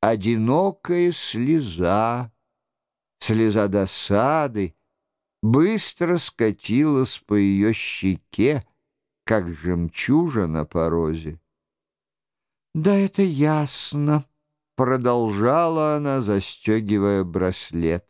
одинокая слеза, слеза досады, быстро скатилась по ее щеке, как жемчужина по розе. «Да это ясно», — продолжала она, застегивая браслет.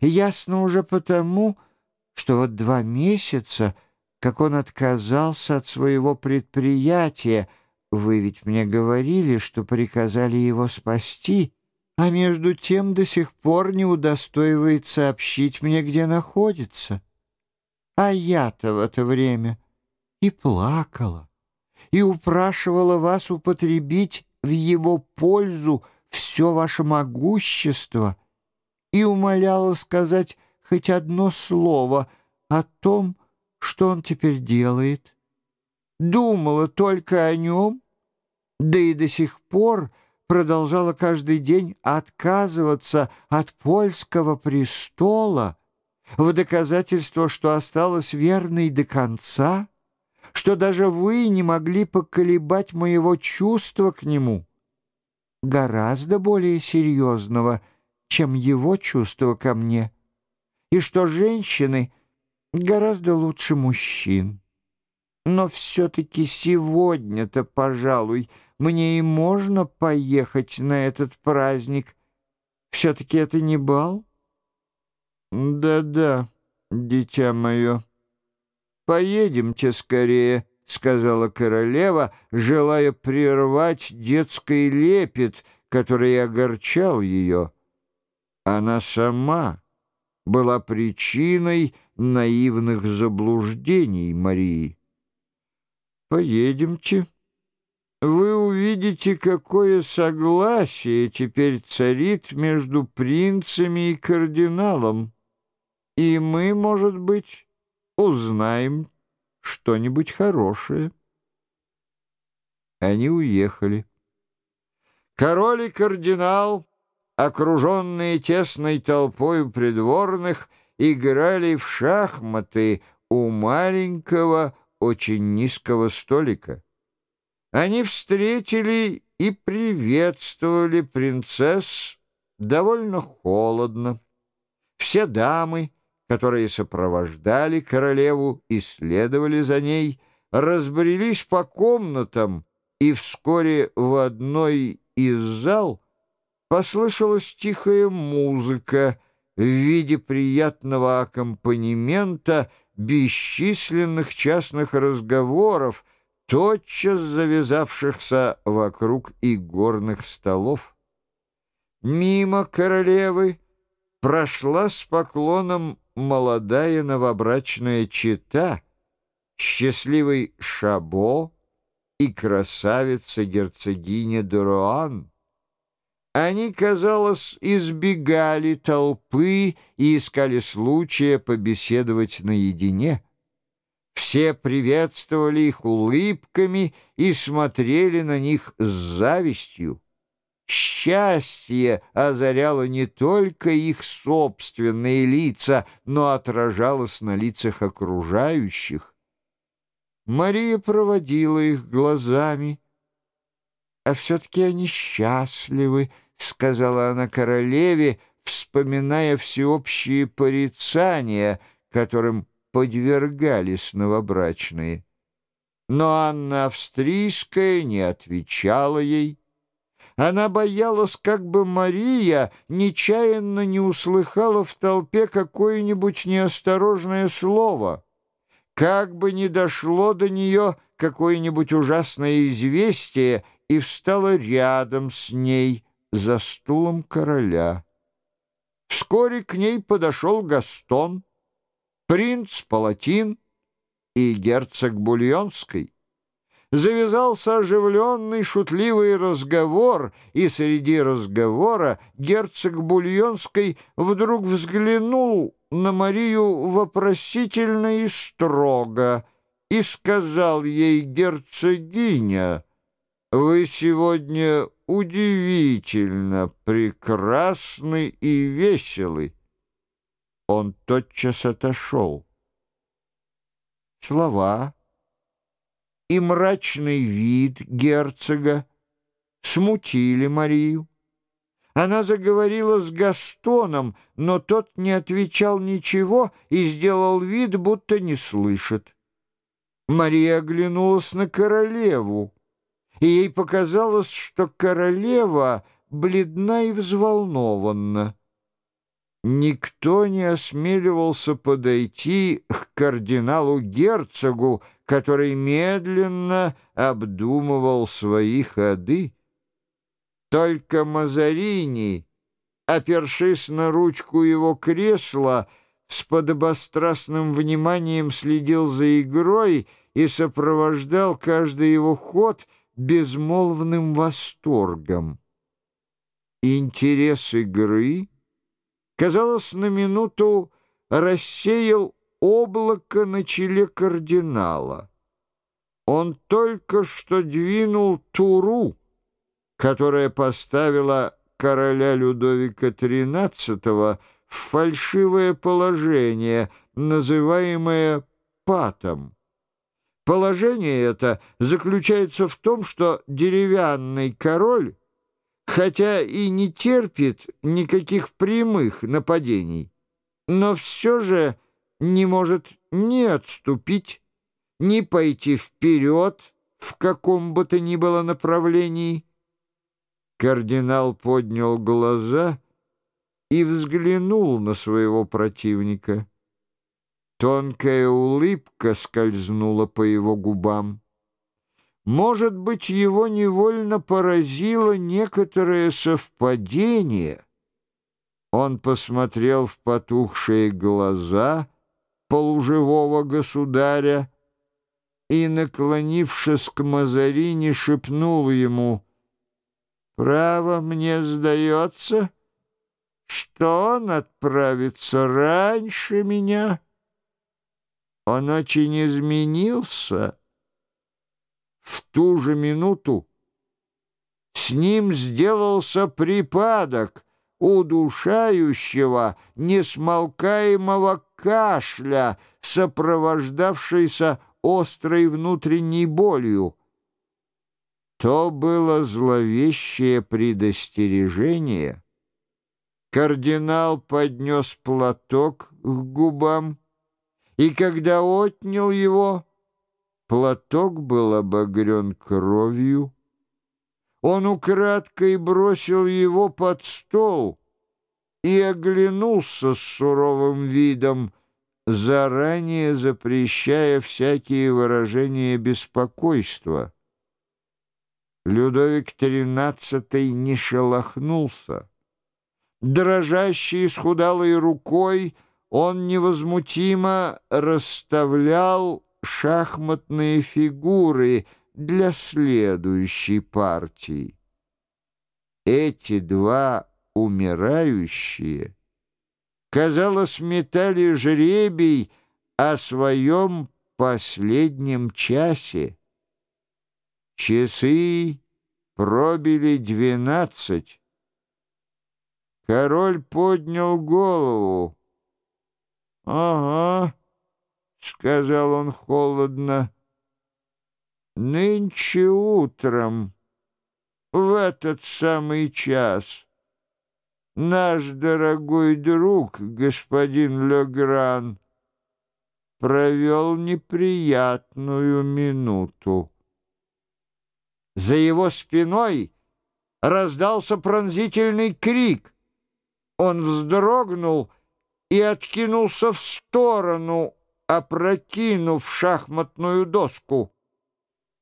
«Ясно уже потому, что вот два месяца, как он отказался от своего предприятия, вы ведь мне говорили, что приказали его спасти, а между тем до сих пор не удостоивает сообщить мне, где находится. А я-то в это время и плакала, и упрашивала вас употребить в его пользу все ваше могущество, и умоляла сказать хоть одно слово о том, что он теперь делает. Думала только о нем, да и до сих пор продолжала каждый день отказываться от польского престола в доказательство, что осталась верной до конца, что даже вы не могли поколебать моего чувства к нему, гораздо более серьезного, чем его чувство ко мне, и что женщины гораздо лучше мужчин. Но все-таки сегодня-то, пожалуй, мне и можно поехать на этот праздник. Все-таки это не бал? Да-да, дитя мое. Поедемте скорее, — сказала королева, желая прервать детский лепет, который огорчал ее. Она сама была причиной наивных заблуждений Марии. «Поедемте», вы увидите, какое согласие теперь царит между принцами и кардиналом, и мы, может быть, узнаем что-нибудь хорошее. Они уехали. Король и кардинал, окруженные тесной толпой придворных, играли в шахматы у маленького, очень низкого столика. Они встретили и приветствовали принцесс довольно холодно. Все дамы, которые сопровождали королеву и следовали за ней, разбрелись по комнатам, и вскоре в одной из зал послышалась тихая музыка в виде приятного аккомпанемента бесчисленных частных разговоров, тотчас завязавшихся вокруг игорных столов. Мимо королевы прошла с поклоном молодая новобрачная чета, счастливый Шабо и красавица-герцогиня Дуруан. Они, казалось, избегали толпы и искали случая побеседовать наедине. Все приветствовали их улыбками и смотрели на них с завистью. Счастье озаряло не только их собственные лица, но отражалось на лицах окружающих. Мария проводила их глазами. «А все-таки они счастливы», — сказала она королеве, вспоминая всеобщие порицания, которым подвергались новобрачные. Но Анна Австрийская не отвечала ей. Она боялась, как бы Мария нечаянно не услыхала в толпе какое-нибудь неосторожное слово, как бы не дошло до нее какое-нибудь ужасное известие и встала рядом с ней за стулом короля. Вскоре к ней подошел Гастон, принц Палатин и герцог Бульонский. Завязался оживленный шутливый разговор, и среди разговора герцог Бульонский вдруг взглянул на Марию вопросительно и строго и сказал ей «Герцогиня, вы сегодня удивительно прекрасны и веселы» он тотчас отошел. Слова и мрачный вид герцога смутили Марию. Она заговорила с Гастоном, но тот не отвечал ничего и сделал вид, будто не слышит. Мария оглянулась на королеву, и ей показалось, что королева бледна и взволнована. Никто не осмеливался подойти к кардиналу-герцогу, который медленно обдумывал свои ходы. Только Мазарини, опершись на ручку его кресла, с подобострастным вниманием следил за игрой и сопровождал каждый его ход безмолвным восторгом. Интерес игры — казалось, на минуту рассеял облако на челе кардинала. Он только что двинул туру, которая поставила короля Людовика XIII в фальшивое положение, называемое патом. Положение это заключается в том, что деревянный король хотя и не терпит никаких прямых нападений, но все же не может ни отступить, ни пойти вперед в каком бы то ни было направлении. Кардинал поднял глаза и взглянул на своего противника. Тонкая улыбка скользнула по его губам. Может быть, его невольно поразило некоторое совпадение. Он посмотрел в потухшие глаза полуживого государя и, наклонившись к Мазарине, шепнул ему, «Право мне сдается, что он отправится раньше меня. Он очень изменился» в ту же минуту с ним сделался припадок удушающего, несмолкаемого кашля, сопровождавшийся острой внутренней болью. То было зловещее предостережение. Кардинал поднес платок к губам, и когда отнял его, Платок был обогрен кровью. Он украдкой бросил его под стол и оглянулся с суровым видом, заранее запрещая всякие выражения беспокойства. Людовик XIII не шелохнулся. Дрожащей исхудалой рукой он невозмутимо расставлял шахматные фигуры для следующей партии. Эти два умирающие, казалось, метали жребий о своем последнем часе. Часы пробили двенадцать. Король поднял голову. «Ага». — сказал он холодно. «Нынче утром, в этот самый час, наш дорогой друг, господин Легран, провел неприятную минуту. За его спиной раздался пронзительный крик. Он вздрогнул и откинулся в сторону, опрокинув шахматную доску.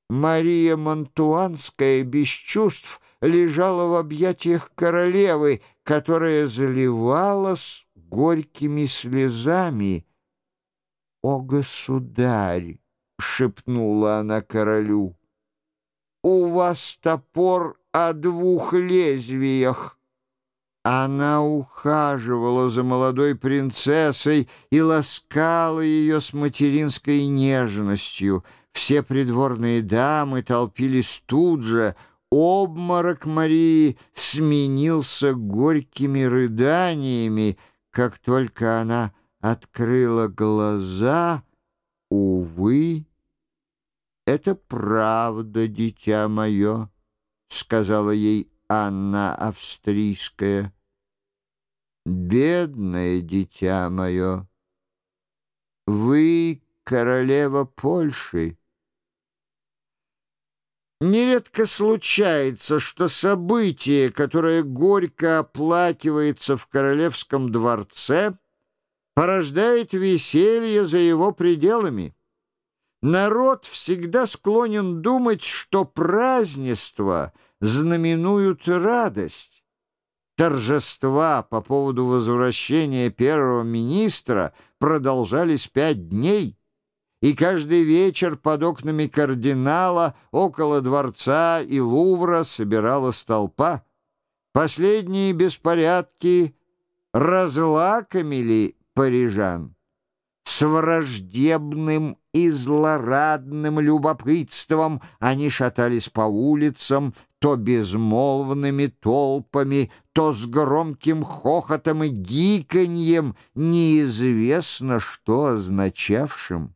Мария Монтуанская без чувств лежала в объятиях королевы, которая заливалась горькими слезами. «О, государь!» — шепнула она королю. «У вас топор о двух лезвиях». Она ухаживала за молодой принцессой и ласкала ее с материнской нежностью. Все придворные дамы толпились тут же. Обморок Марии сменился горькими рыданиями. Как только она открыла глаза, увы, «Это правда, дитя мое», — сказала ей Анна Австрийская. Бедное дитя мое, вы королева Польши. Нередко случается, что событие, которое горько оплакивается в королевском дворце, порождает веселье за его пределами. Народ всегда склонен думать, что празднества знаменуют радость. Торжества по поводу возвращения первого министра продолжались пять дней, и каждый вечер под окнами кардинала около дворца и Лувра собиралась толпа. Последние беспорядки разлакомили парижан с враждебным и злорадным любопытством они шатались по улицам, то безмолвными толпами, то с громким хохотом и гиканьем, неизвестно что означавшим.